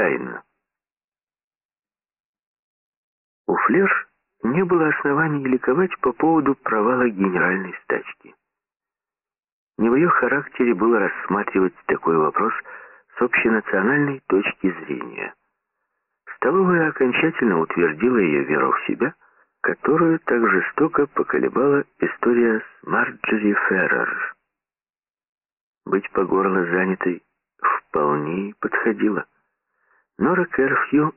тайна. У Флеш не было оснований ликовать по поводу провала генеральной стачки. Не в ее характере было рассматривать такой вопрос с общенациональной точки зрения. Столовая окончательно утвердила ее веру в себя, которую так жестоко поколебала история с Марджери Феррер. Быть по горло занятой вполне подходило. Нора Керфью,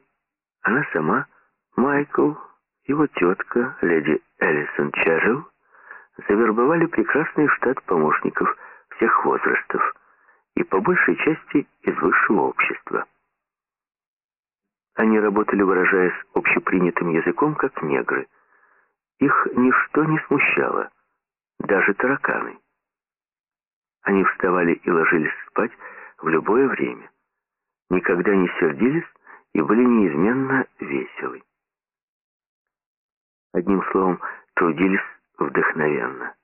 она сама, Майкл, его тетка, леди Эллисон Черрилл, завербовали прекрасный штат помощников всех возрастов и по большей части из высшего общества. Они работали, выражаясь общепринятым языком, как негры. Их ничто не смущало, даже тараканы. Они вставали и ложились спать в любое время, никогда не сердились и были неизменно веселы. Одним словом, трудились вдохновенно.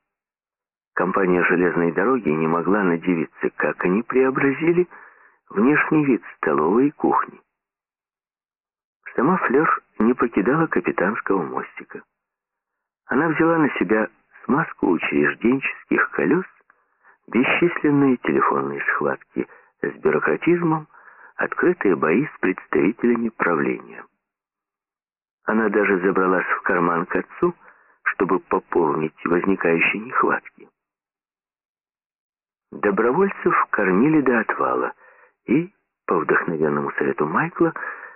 Компания железной дороги не могла надевиться, как они преобразили внешний вид столовой и кухни. Сама Флёр не покидала капитанского мостика. Она взяла на себя смазку учрежденческих колес, бесчисленные телефонные схватки с бюрократизмом, открытые бои с представителями правления. Она даже забралась в карман к отцу, чтобы пополнить возникающие нехватки. Добровольцев кормили до отвала, и, по вдохновенному совету Майкла,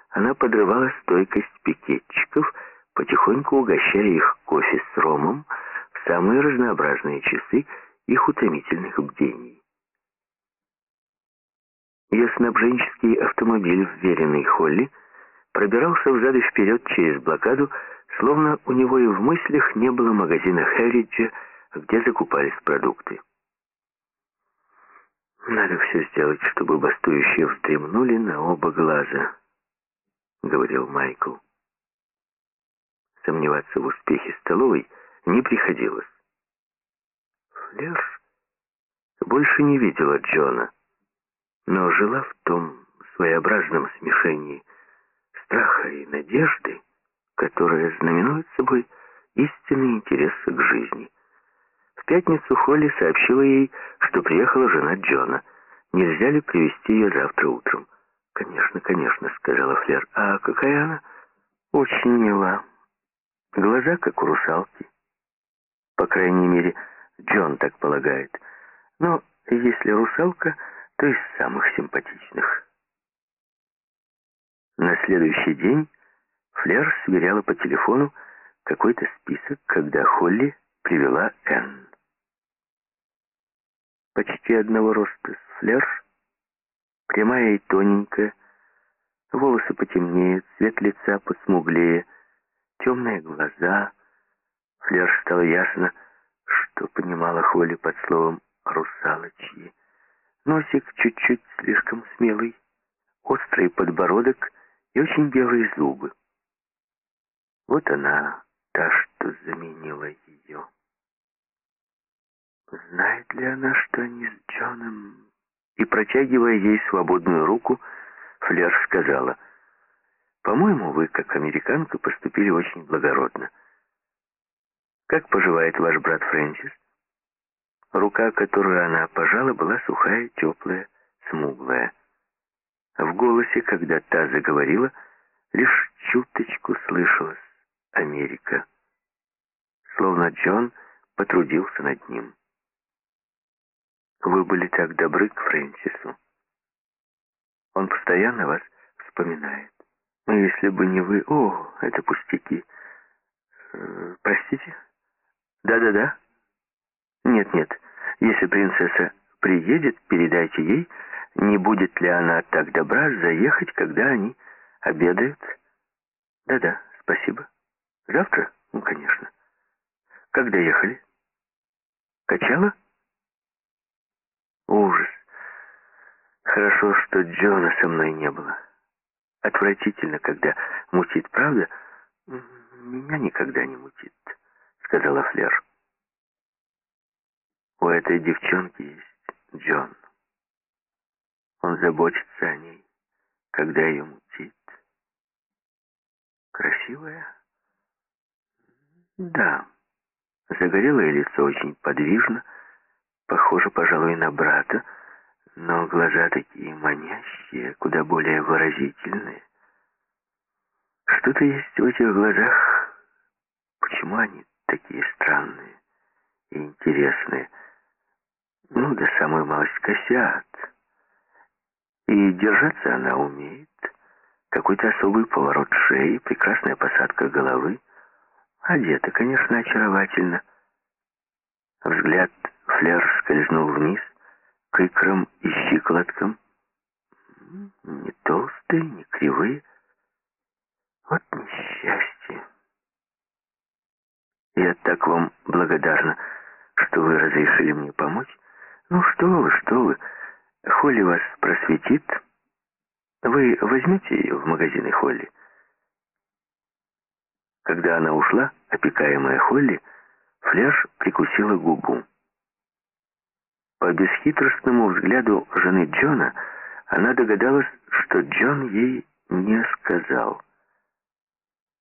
она подрывала стойкость пикетчиков, потихоньку угощая их кофе с ромом в самые разнообразные часы их утомительных бдений. Ее снабженческий автомобиль, вверенный Холли, пробирался взад и вперед через блокаду, словно у него и в мыслях не было магазина Херриджа, где закупались продукты. «Надо все сделать, чтобы бастующие вздремнули на оба глаза», — говорил Майкл. Сомневаться в успехе столовой не приходилось. Флер больше не видела Джона, но жила в том своеобразном смешении страха и надежды, которое знаменует собой истинный интерес к жизни. В пятницу Холли сообщила ей, что приехала жена Джона. Нельзя ли привести ее завтра утром? «Конечно, конечно», — сказала Флер. «А какая она?» «Очень мила. Глаза, как у русалки. По крайней мере, Джон так полагает. Но если русалка, то из самых симпатичных». На следующий день Флер сверяла по телефону какой-то список, когда Холли привела Энн. Почти одного роста с Флер, прямая и тоненькая, волосы потемнее, цвет лица посмуглее, темные глаза. Флер стало ясно, что понимала Холли под словом «русалочьи». Носик чуть-чуть слишком смелый, острый подбородок и очень белые зубы. Вот она, та, что заменила ее. Знает ли она, что они с Джоном? И, протягивая ей свободную руку, Флер сказала, «По-моему, вы, как американка, поступили очень благородно. Как поживает ваш брат Фрэнсис?» Рука, которую она пожала, была сухая, теплая, смуглая. В голосе, когда та заговорила, лишь чуточку слышалось Америка. Словно Джон потрудился над ним. Вы были так добры к Фрэнсису. Он постоянно вас вспоминает. Но если бы не вы... О, это пустяки. Э, простите? Да-да-да. Нет-нет, если принцесса приедет, передайте ей, не будет ли она так добра заехать, когда они обедают. Да-да, спасибо. Завтра? Ну, конечно. Когда ехали? Качала? Ужас. Хорошо, что Джона со мной не было. Отвратительно, когда мутит, правда? Меня никогда не мутит, сказала Флер. У этой девчонки есть Джон. Он заботится о ней, когда ее мутит. Красивая? Да. Загорелое лицо очень подвижно, похоже, пожалуй, на брата, но глаза такие манящие, куда более выразительные. Что-то есть в этих глазах. Почему они такие странные и интересные? Ну, да самой малость косят. И держаться она умеет. Какой-то особый поворот шеи, прекрасная посадка головы. Одета, конечно, очаровательно. Взгляд Флер скользнул вниз, к икрам и щиколоткам. Не толстые, не кривые. Вот несчастье. Я так вам благодарна, что вы разрешили мне помочь. Ну что вы, что вы, Холли вас просветит. Вы возьмете ее в магазин Холли? Когда она ушла, опекаемая Холли, Флеш прикусила губу. По бесхитростному взгляду жены Джона она догадалась, что Джон ей не сказал.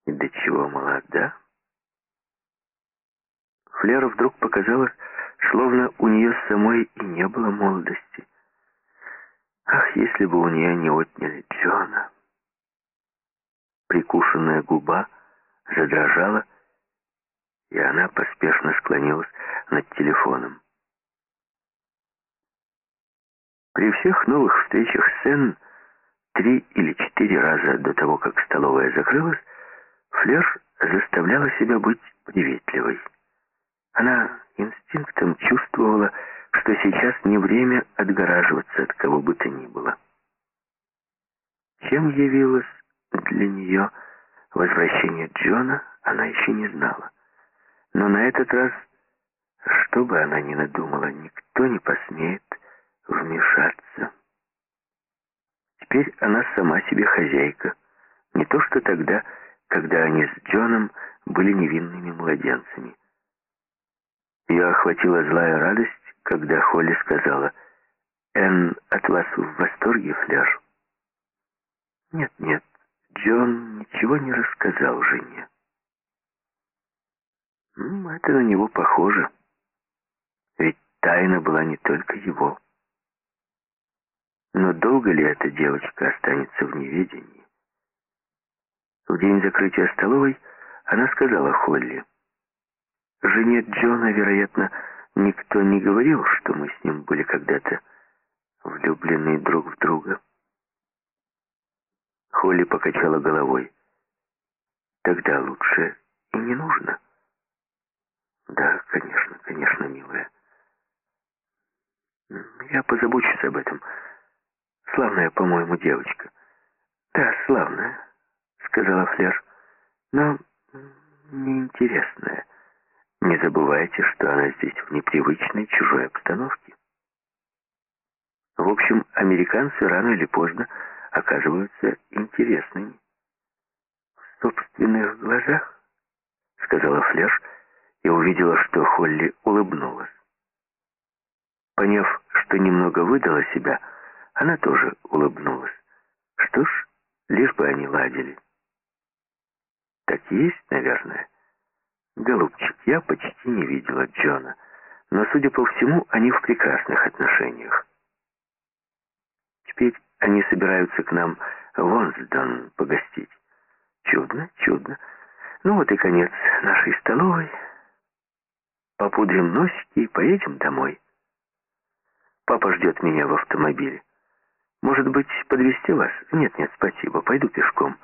И до чего молода? Флеру вдруг показалось, словно у нее самой и не было молодости. Ах, если бы у нее не отняли Джона! Прикушенная губа задрожала, и она поспешно склонилась над телефоном. При всех новых встречах с три или четыре раза до того, как столовая закрылась, Флер заставляла себя быть приветливой. Она инстинктом чувствовала, что сейчас не время отгораживаться от кого бы то ни было. Чем явилось для нее возвращение Джона, она еще не знала. Но на этот раз, что бы она ни надумала, никто не посмеет вмешаться. Теперь она сама себе хозяйка. Не то что тогда, когда они с Джоном были невинными младенцами. Ее охватила злая радость, когда Холли сказала, «Энн от вас в восторге, Фляж?» «Нет, нет, Джон ничего не рассказал жене». «Это на него похоже, ведь тайна была не только его». Но долго ли эта девочка останется в неведении? В день закрытия столовой она сказала Холли, «Жене Джона, вероятно, никто не говорил, что мы с ним были когда-то влюблены друг в друга». Холли покачала головой. «Тогда лучше и не нужно». «Да, конечно, конечно, милая. Я позабочусь об этом». Славная, по-моему, девочка. Да, славная, сказала Флер. Но неинтересная. Не забывайте, что она здесь в непривычной чужой обстановке. В общем, американцы рано или поздно оказываются интересными. В собственных глазах, сказала Флеш и увидела, что Холли улыбнулась. Поняв, что немного выдала себя, она тоже улыбнулась. Что ж, лишь бы они ладили. Так есть, наверное. Голубчик, я почти не видела Джона, но, судя по всему, они в прекрасных отношениях. Теперь они собираются к нам в Онсдон погостить. Чудно, чудно. Ну вот и конец нашей столовой. Попудрим носики и поедем домой. Папа ждет меня в автомобиле. Может быть, подвести вас? Нет, нет, спасибо, пойду пешком.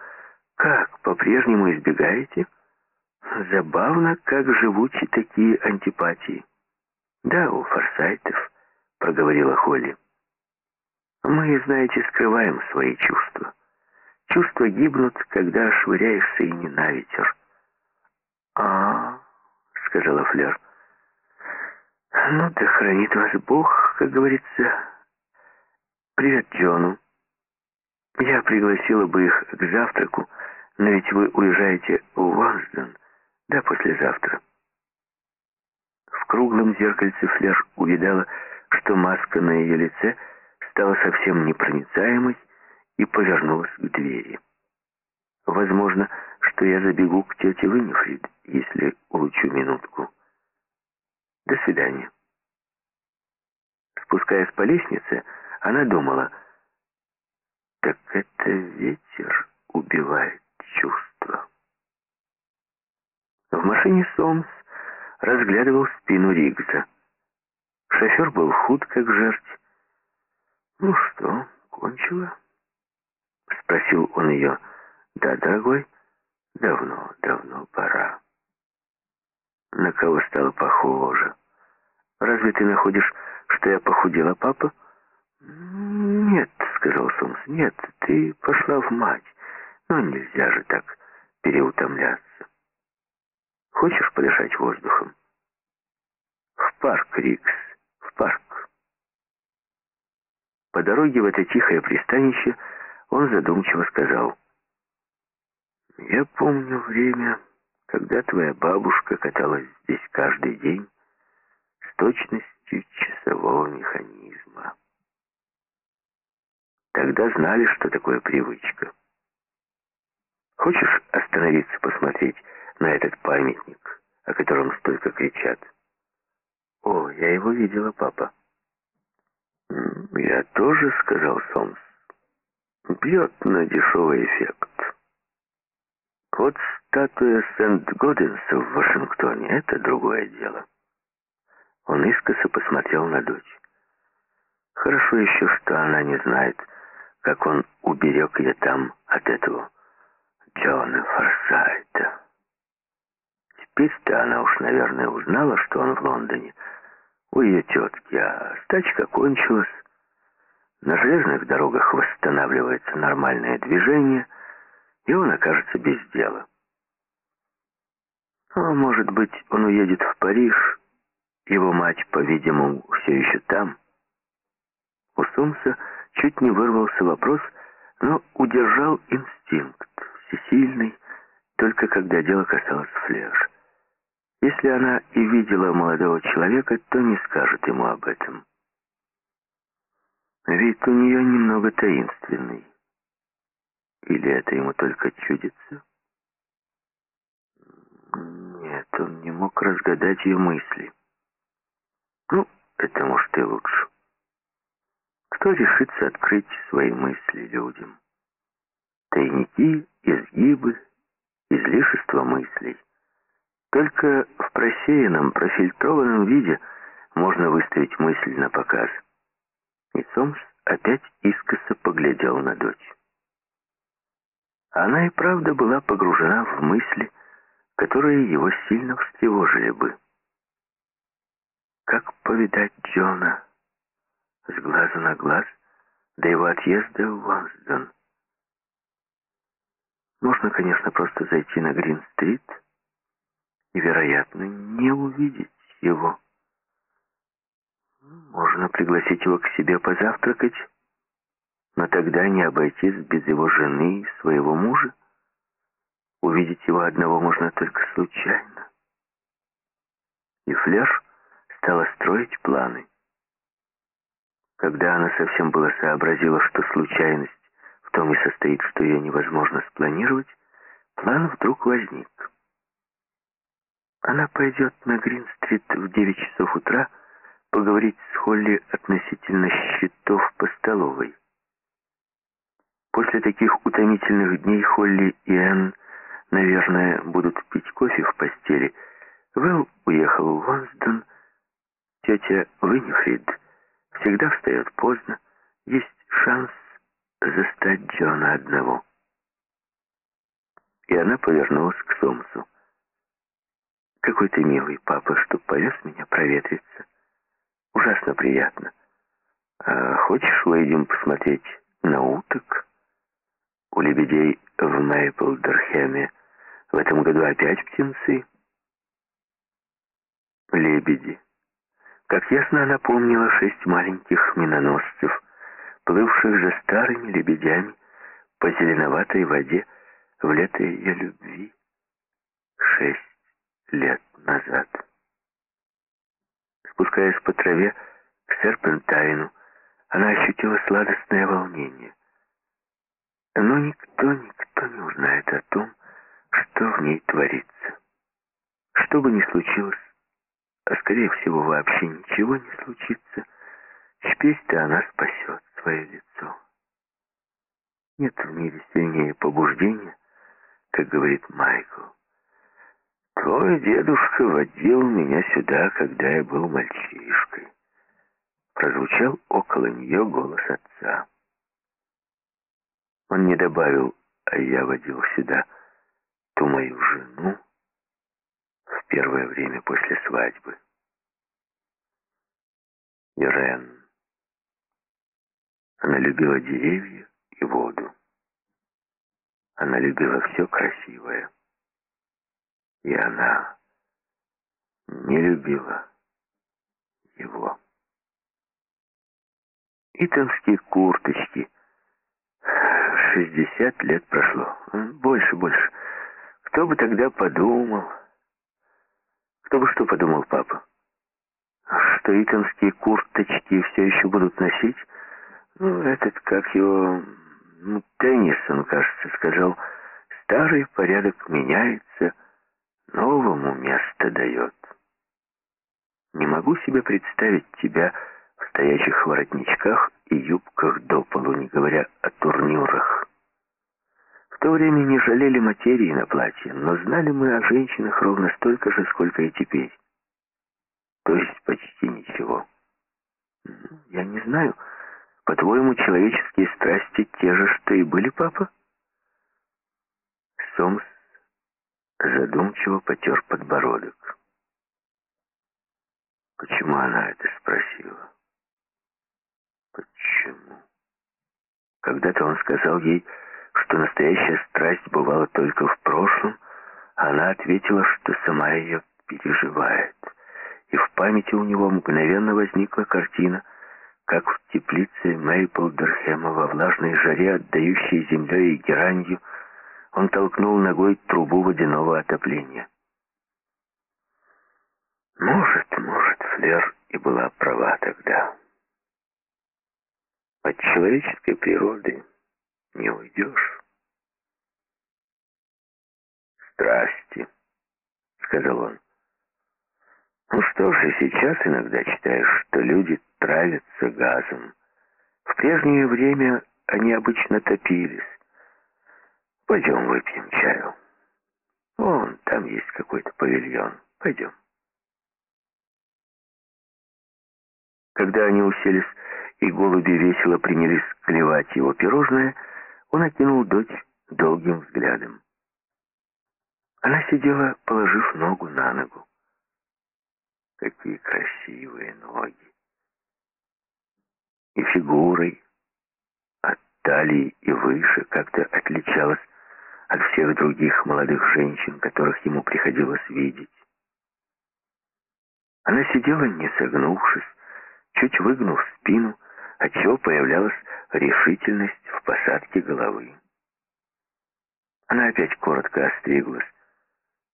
Как, по-прежнему избегаете? Забавно, как живучи такие антипатии. Да, у форсайтов, проговорила Холли. Мы, знаете, скрываем свои чувства. Чувства гибнут, когда швыряешься и не на ветер. А, сказала Флер. Ну да хранит вас Бог, как говорится, «Привет Джону. Я пригласила бы их к завтраку, но ведь вы уезжаете в Уонсден, да, послезавтра». В круглом зеркальце Флеш увидала, что маска на ее лице стала совсем непроницаемой, и повернулась к двери. Возможно, что я забегу к тете Виннифрид, если улучшу минутку. До свидания. Спускаясь по лестнице, она думала, так это ветер убивает чувства. В машине Сомс разглядывал спину Ригза. Шофер был худ, как жерть. «Ну что, кончила?» — спросил он ее. «Да, дорогой, давно, давно пора». «На кого стало похоже? Разве ты находишь, что я похудела, папа?» «Нет», — сказал Сомс, — «нет, ты пошла в мать. Но нельзя же так переутомляться. Хочешь подышать воздухом?» «В парк, Рикс, в парк». По дороге в это тихое пристанище он задумчиво сказал, «Я помню время, когда твоя бабушка каталась здесь каждый день с точностью часового механизма». Тогда знали, что такое привычка. Хочешь остановиться посмотреть на этот памятник, о котором столько кричат? О, я его видела, папа. Я тоже, сказал Сомс. Бьет на дешевый эффект. Вот статуя Сент-Годенса в Вашингтоне — это другое дело. Он искоса посмотрел на дочь. Хорошо еще, что она не знает, как он уберег ее там от этого Джона Форсайта. Теперь-то она уж, наверное, узнала, что он в Лондоне у ее тетки, а стачка кончилась. На железных дорогах восстанавливается нормальное движение, и он окажется без дела. А может быть, он уедет в Париж, его мать, по-видимому, все еще там. У Сумса Чуть не вырвался вопрос, но удержал инстинкт, всесильный, только когда дело касалось Флеш. Если она и видела молодого человека, то не скажет ему об этом. Вид у нее немного таинственный. Или это ему только чудится? Нет, он не мог разгадать ее мысли. Ну, это может и лучше. Кто решится открыть свои мысли людям? Тайники, изгибы, излишество мыслей. Только в просеянном, профильтрованном виде можно выставить мысль на показ. И Сомс опять искоса поглядел на дочь. Она и правда была погружена в мысли, которые его сильно встревожили бы. Как повидать Джона? с глазу на глаз до его отъезда в Вансдон. Можно, конечно, просто зайти на Грин-стрит и, вероятно, не увидеть его. Можно пригласить его к себе позавтракать, но тогда не обойтись без его жены и своего мужа. Увидеть его одного можно только случайно. И Флеш стала строить планы. Когда она совсем было сообразила, что случайность в том и состоит, что ее невозможно спланировать, план вдруг возник. Она пойдет на Грин-стрит в 9 часов утра поговорить с Холли относительно счетов по столовой. После таких утомительных дней Холли и Энн, наверное, будут пить кофе в постели. Вэл уехал в Вонсдон, тетя Виннифрид всегда встает поздно, есть шанс застать Джона одного. И она повернулась к Сомсу. «Какой ты милый, папа, что повез меня проветриться. Ужасно приятно. А хочешь, выйдем посмотреть на уток? У лебедей в Мейплдерхеме в этом году опять птенцы?» «Лебеди», как ясно она помнила шесть маленьких миноносцев, плывших за старыми лебедями по зеленоватой воде в лето ее любви шесть лет назад. Спускаясь по траве к серпентайну, она ощутила сладостное волнение. Но никто, никто не узнает о том, что в ней творится. Что бы ни случилось, а скорее всего вообще ничего не случится, теперь-то она спасет свое лицо. Нет в мире сильнее побуждения, как говорит Майкл. Твой дедушка водил меня сюда, когда я был мальчишкой. Прозвучал около нее голос отца. Он не добавил, а я водил сюда ту мою жену в первое время после свадьбы. Ирен. Она любила деревья и воду. Она любила все красивое. И она не любила его. Итонские курточки. Шестьдесят лет прошло. Больше, больше. Кто бы тогда подумал? Кто бы что подумал папа? Что итонские курточки все еще будут носить? Ну, этот, как его... Теннисон, кажется, сказал, старый порядок меняется, новому место дает. Не могу себе представить тебя в стоячих воротничках и юбках до полу, не говоря о турнюрах. В то время не жалели материи на платье, но знали мы о женщинах ровно столько же, сколько и теперь. То есть почти ничего. Я не знаю, по-твоему, человеческие страсти те же, что и были, папа? Сомс задумчиво потер подбородок. Почему она это спросила? Почему? Когда-то он сказал ей, что настоящая страсть бывала только в прошлом, а она ответила, что сама ее переживает. И в памяти у него мгновенно возникла картина — как в теплице Мейплдерхема во влажной жаре, отдающей землей и геранью, он толкнул ногой трубу водяного отопления. Может, может, Флер и была права тогда. От человеческой природы не уйдешь. «Страсти», — сказал он. Ну что ж, и сейчас иногда читаешь, что люди травятся газом. В прежнее время они обычно топились. Пойдем выпьем чаю. Вон, там есть какой-то павильон. Пойдем. Когда они уселись, и голуби весело принялись клевать его пирожное, он окинул дочь долгим взглядом. Она сидела, положив ногу на ногу. Какие красивые ноги. И фигурой от талии и выше как-то отличалась от всех других молодых женщин, которых ему приходилось видеть. Она сидела, не согнувшись, чуть выгнув спину, отчего появлялась решительность в посадке головы. Она опять коротко остриглась.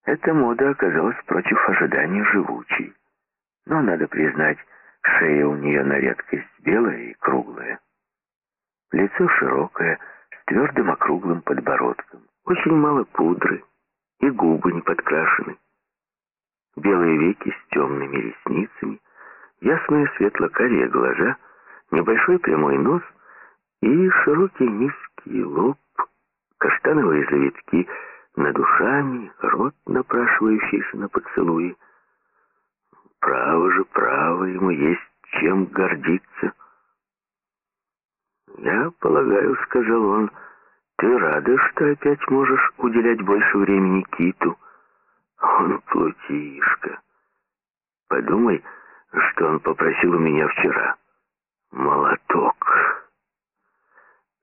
Эта мода оказалась против ожиданий живучей. Но, надо признать, шея у нее на редкость белая и круглая. Лицо широкое, с твердым округлым подбородком. Очень мало пудры, и губы не подкрашены. Белые веки с темными ресницами, ясные светло-карие глаза, небольшой прямой нос и широкий низкий лоб, каштановые завитки над ушами, рот, напрашивающийся на поцелуи. Право же, право, ему есть чем гордиться. «Я полагаю, — сказал он, — ты рада, что опять можешь уделять больше времени Киту. Он плутишка. Подумай, что он попросил у меня вчера. Молоток.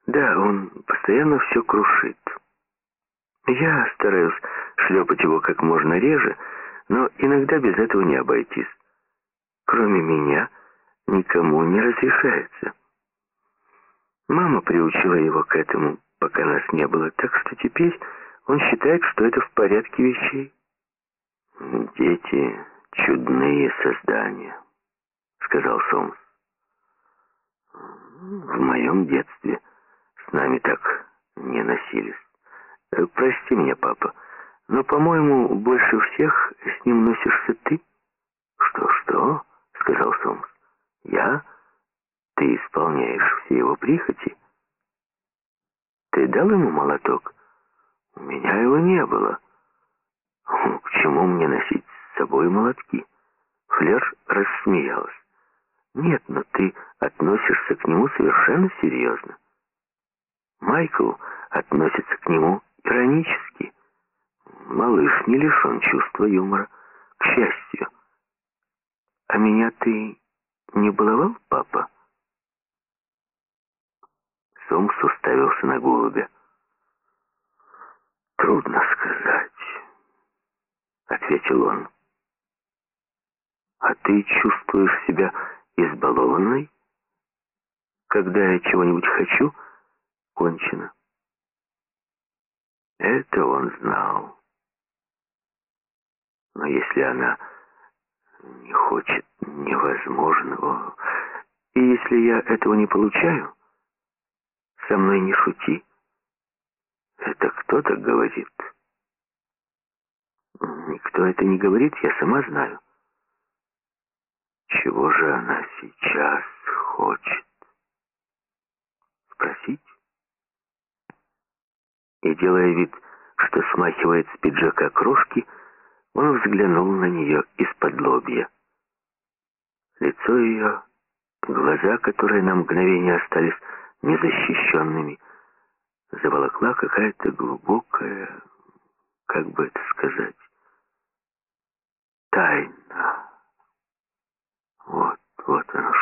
Да, он постоянно все крушит. Я стараюсь шлепать его как можно реже, — но иногда без этого не обойтись. Кроме меня, никому не разрешается. Мама приучила его к этому, пока нас не было, так что теперь он считает, что это в порядке вещей. «Дети — чудные создания», — сказал Сомс. «В моем детстве с нами так не носились. Э, прости меня, папа, но, по-моему, больше всех с ним носишься ты. Что-что? — сказал Сомс. Я? Ты исполняешь все его прихоти? Ты дал ему молоток? У меня его не было. К чему мне носить с собой молотки? Флер рассмеялась. Нет, но ты относишься к нему совершенно серьезно. Майкл относится к нему иронически. Малыш не лишен чувства юмора, к счастью. А меня ты не баловал, папа? Сомс уставился на голубя. «Трудно сказать», — ответил он. «А ты чувствуешь себя избалованной? Когда я чего-нибудь хочу, кончено». Это он знал. Но если она не хочет невозможного, и если я этого не получаю, со мной не шути. Это кто так говорит? Никто это не говорит, я сама знаю. Чего же она сейчас хочет? Спросить? И делая вид, что смахивает с пиджака крошки, он взглянул на нее из-под лобья. Лицо ее, глаза, которые на мгновение остались незащищенными, заволокла какая-то глубокая, как бы это сказать, тайна. Вот, вот оно